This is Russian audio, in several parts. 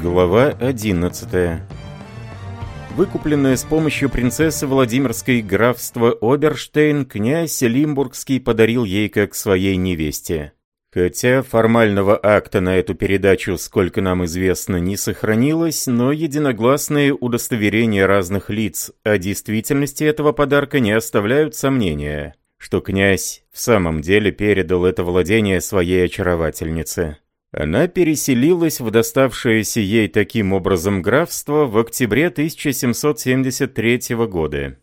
Глава 11 Выкупленное с помощью принцессы Владимирской графство Оберштейн, князь Лимбургский подарил ей как своей невесте. Хотя формального акта на эту передачу, сколько нам известно, не сохранилось, но единогласные удостоверения разных лиц о действительности этого подарка не оставляют сомнения, что князь в самом деле передал это владение своей очаровательнице. Она переселилась в доставшееся ей таким образом графство в октябре 1773 года.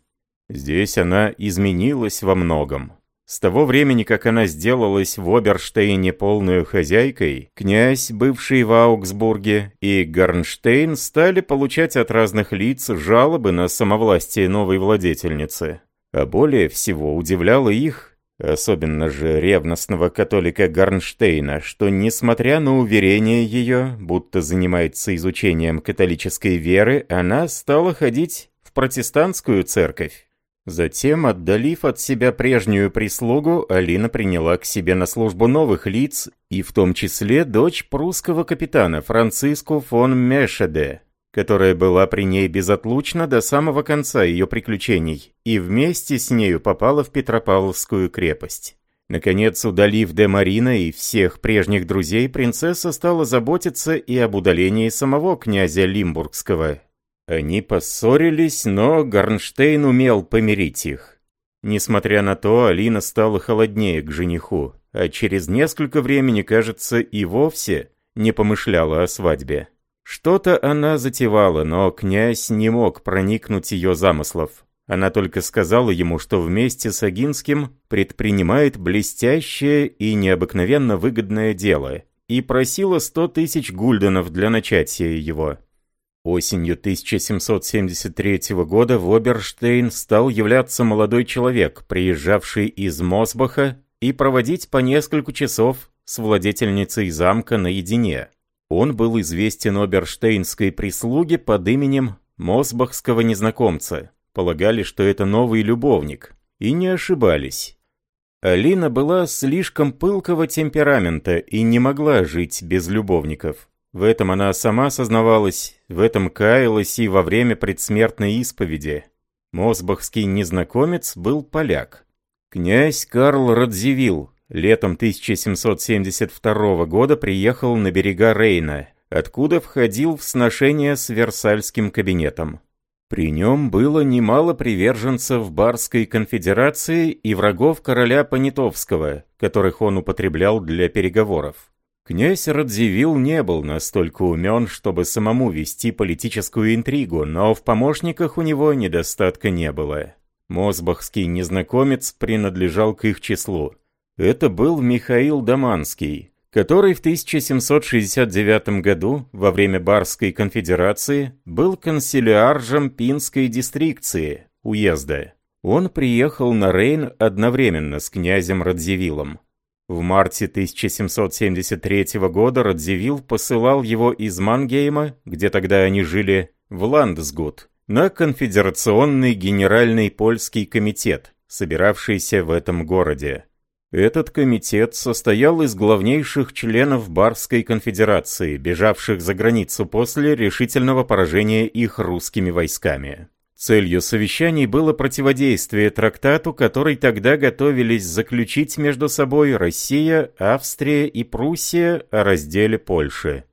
Здесь она изменилась во многом. С того времени, как она сделалась в Оберштейне полную хозяйкой, князь, бывший в Аугсбурге, и Гарнштейн стали получать от разных лиц жалобы на самовластие новой владетельницы. А более всего удивляло их особенно же ревностного католика Гарнштейна, что, несмотря на уверение ее, будто занимается изучением католической веры, она стала ходить в протестантскую церковь. Затем, отдалив от себя прежнюю прислугу, Алина приняла к себе на службу новых лиц, и в том числе дочь прусского капитана Франциску фон Мешеде, которая была при ней безотлучно до самого конца ее приключений, и вместе с нею попала в Петропавловскую крепость. Наконец, удалив де Марина и всех прежних друзей, принцесса стала заботиться и об удалении самого князя Лимбургского. Они поссорились, но Гарнштейн умел помирить их. Несмотря на то, Алина стала холоднее к жениху, а через несколько времени, кажется, и вовсе не помышляла о свадьбе. Что-то она затевала, но князь не мог проникнуть ее замыслов. Она только сказала ему, что вместе с Агинским предпринимает блестящее и необыкновенно выгодное дело, и просила сто тысяч гульденов для начатия его. Осенью 1773 года в Оберштейн стал являться молодой человек, приезжавший из Мосбаха, и проводить по несколько часов с владетельницей замка наедине. Он был известен оберштейнской прислуге под именем Мосбахского незнакомца. Полагали, что это новый любовник. И не ошибались. Алина была слишком пылкого темперамента и не могла жить без любовников. В этом она сама сознавалась, в этом каялась и во время предсмертной исповеди. Мосбахский незнакомец был поляк. Князь Карл Радзивилл, летом 1772 года приехал на берега Рейна, откуда входил в сношение с Версальским кабинетом. При нем было немало приверженцев Барской конфедерации и врагов короля Понятовского, которых он употреблял для переговоров. Князь Радзивилл не был настолько умен, чтобы самому вести политическую интригу, но в помощниках у него недостатка не было. Мосбахский незнакомец принадлежал к их числу. Это был Михаил Даманский, который в 1769 году, во время Барской конфедерации, был консилиаржем Пинской дистрикции, уезда. Он приехал на Рейн одновременно с князем Радзивиллом. В марте 1773 года Радзивилл посылал его из Мангейма, где тогда они жили, в Ландсгут, на конфедерационный генеральный польский комитет, собиравшийся в этом городе. Этот комитет состоял из главнейших членов Барской конфедерации, бежавших за границу после решительного поражения их русскими войсками. Целью совещаний было противодействие трактату, который тогда готовились заключить между собой Россия, Австрия и Пруссия о разделе Польши.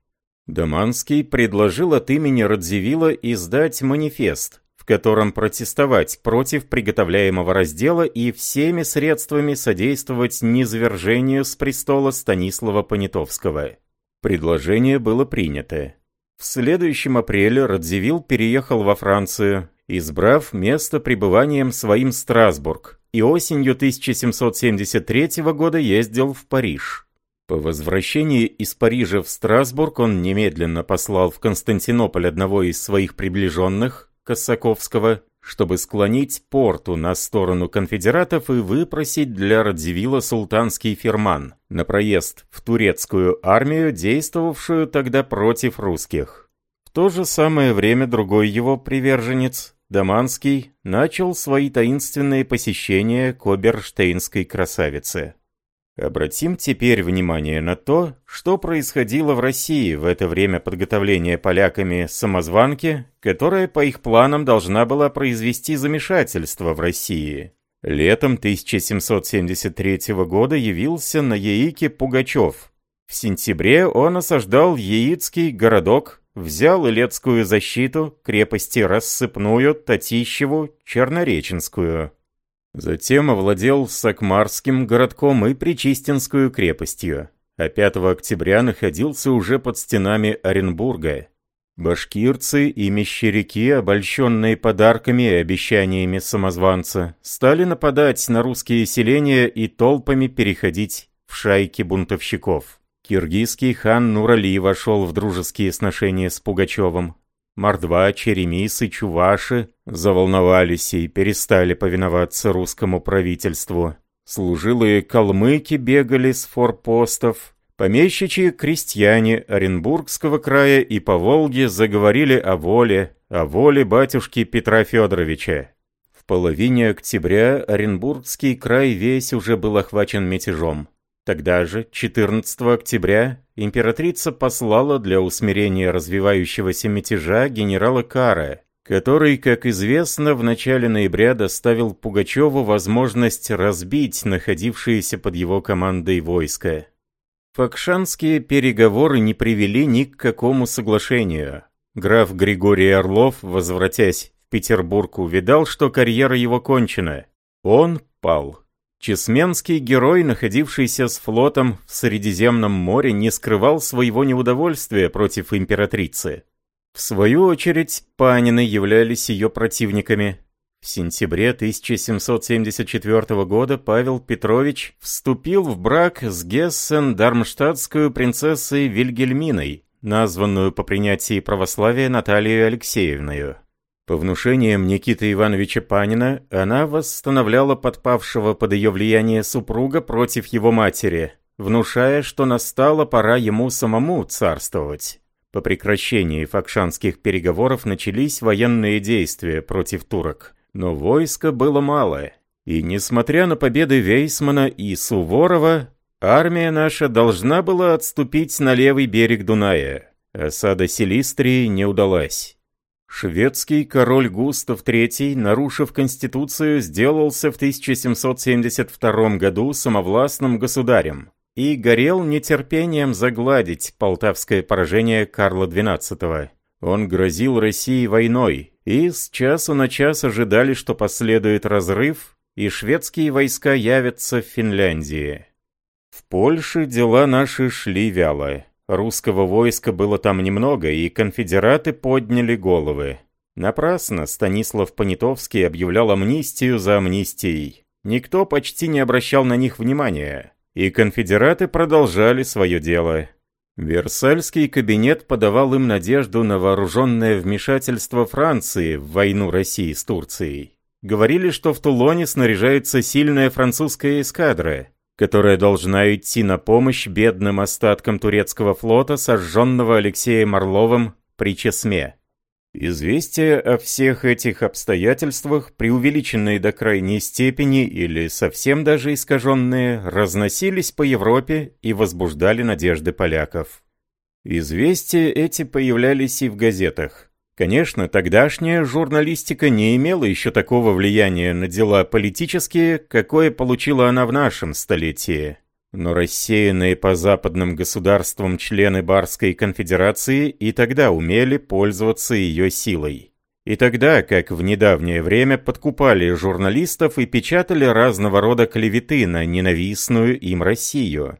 Доманский предложил от имени Радзивилла издать манифест, в котором протестовать против приготовляемого раздела и всеми средствами содействовать низвержению с престола Станислава Понятовского. Предложение было принято. В следующем апреле Радзивилл переехал во Францию, избрав место пребыванием своим Страсбург, и осенью 1773 года ездил в Париж. По возвращении из Парижа в Страсбург он немедленно послал в Константинополь одного из своих приближенных, Косаковского, чтобы склонить порту на сторону конфедератов и выпросить для Радзивилла султанский фирман на проезд в турецкую армию, действовавшую тогда против русских. В то же самое время другой его приверженец, Даманский, начал свои таинственные посещения к оберштейнской красавице. Обратим теперь внимание на то, что происходило в России в это время подготовления поляками самозванки, которая по их планам должна была произвести замешательство в России. Летом 1773 года явился на Яике Пугачев. В сентябре он осаждал Яицкий городок, взял Илецкую защиту, крепости Рассыпную, Татищеву, Чернореченскую. Затем овладел Сакмарским городком и Причистинскую крепостью, а 5 октября находился уже под стенами Оренбурга. Башкирцы и мещеряки, обольщенные подарками и обещаниями самозванца, стали нападать на русские селения и толпами переходить в шайки бунтовщиков. Киргизский хан Нурали вошел в дружеские сношения с Пугачевым, Мордва, Черемис и Чуваши заволновались и перестали повиноваться русскому правительству. Служилые калмыки бегали с форпостов. Помещичьи крестьяне Оренбургского края и по Волге заговорили о воле, о воле батюшки Петра Федоровича. В половине октября Оренбургский край весь уже был охвачен мятежом. Тогда же, 14 октября, императрица послала для усмирения развивающегося мятежа генерала Кара, который, как известно, в начале ноября доставил Пугачеву возможность разбить находившиеся под его командой войска. Факшанские переговоры не привели ни к какому соглашению. Граф Григорий Орлов, возвратясь в Петербург, увидал, что карьера его кончена. Он пал. Чесменский герой, находившийся с флотом в Средиземном море, не скрывал своего неудовольствия против императрицы. В свою очередь, панины являлись ее противниками. В сентябре 1774 года Павел Петрович вступил в брак с Гессен-Дармштадтской принцессой Вильгельминой, названную по принятии православия Натальей Алексеевной. По внушениям Никиты Ивановича Панина, она восстановляла подпавшего под ее влияние супруга против его матери, внушая, что настала пора ему самому царствовать. По прекращении факшанских переговоров начались военные действия против турок, но войска было мало, и, несмотря на победы Вейсмана и Суворова, армия наша должна была отступить на левый берег Дуная. Осада Силистрии не удалась. Шведский король Густав III, нарушив Конституцию, сделался в 1772 году самовластным государем и горел нетерпением загладить полтавское поражение Карла XII. Он грозил России войной, и с часу на час ожидали, что последует разрыв, и шведские войска явятся в Финляндии. В Польше дела наши шли вяло. Русского войска было там немного, и конфедераты подняли головы. Напрасно Станислав Понятовский объявлял амнистию за амнистией. Никто почти не обращал на них внимания, и конфедераты продолжали свое дело. Версальский кабинет подавал им надежду на вооруженное вмешательство Франции в войну России с Турцией. Говорили, что в Тулоне снаряжается сильная французская эскадра, которая должна идти на помощь бедным остаткам турецкого флота, сожженного Алексеем Орловым при Чесме. Известия о всех этих обстоятельствах, преувеличенные до крайней степени или совсем даже искаженные, разносились по Европе и возбуждали надежды поляков. Известия эти появлялись и в газетах. Конечно, тогдашняя журналистика не имела еще такого влияния на дела политические, какое получила она в нашем столетии. Но рассеянные по западным государствам члены Барской конфедерации и тогда умели пользоваться ее силой. И тогда, как в недавнее время, подкупали журналистов и печатали разного рода клеветы на ненавистную им Россию.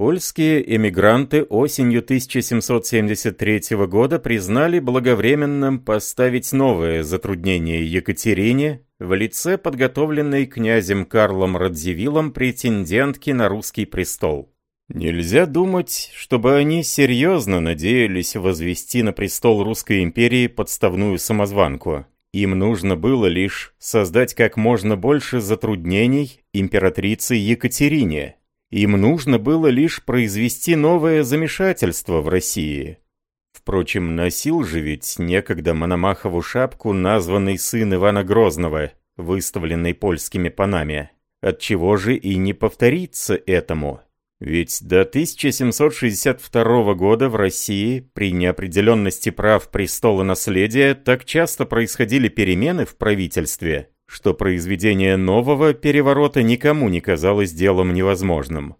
Польские эмигранты осенью 1773 года признали благовременным поставить новое затруднение Екатерине в лице подготовленной князем Карлом Радзивиллом претендентки на русский престол. Нельзя думать, чтобы они серьезно надеялись возвести на престол Русской империи подставную самозванку. Им нужно было лишь создать как можно больше затруднений императрице Екатерине, им нужно было лишь произвести новое замешательство в России. Впрочем, носил же ведь некогда Мономахову шапку названный сын Ивана Грозного, выставленный польскими панами. Отчего же и не повториться этому? Ведь до 1762 года в России при неопределенности прав престола наследия так часто происходили перемены в правительстве, что произведение нового переворота никому не казалось делом невозможным.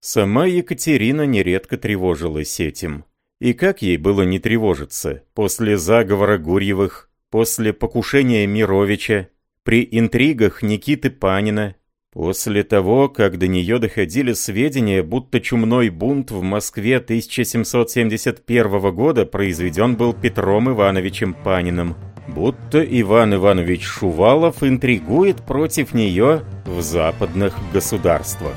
Сама Екатерина нередко тревожилась этим. И как ей было не тревожиться после заговора Гурьевых, после покушения Мировича, при интригах Никиты Панина, После того, как до нее доходили сведения, будто чумной бунт в Москве 1771 года произведен был Петром Ивановичем Паниным, будто Иван Иванович Шувалов интригует против нее в западных государствах.